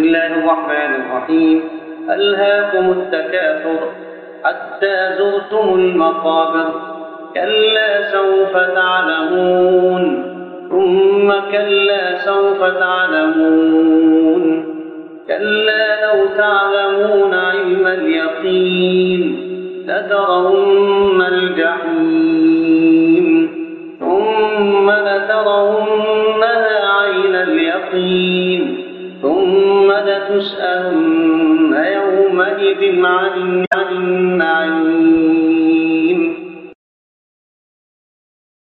بسم الله الرحمن الرحيم. ألهاكم التكاثر حتى زرتم المقابر. كلا سوف تعلمون. ثم كلا سوف تعلمون. كلا لو تعلمون علم اليقين. لترون الجحيم. ثم لترونها عين اليقين. لتسألن يومئذ عن النعيم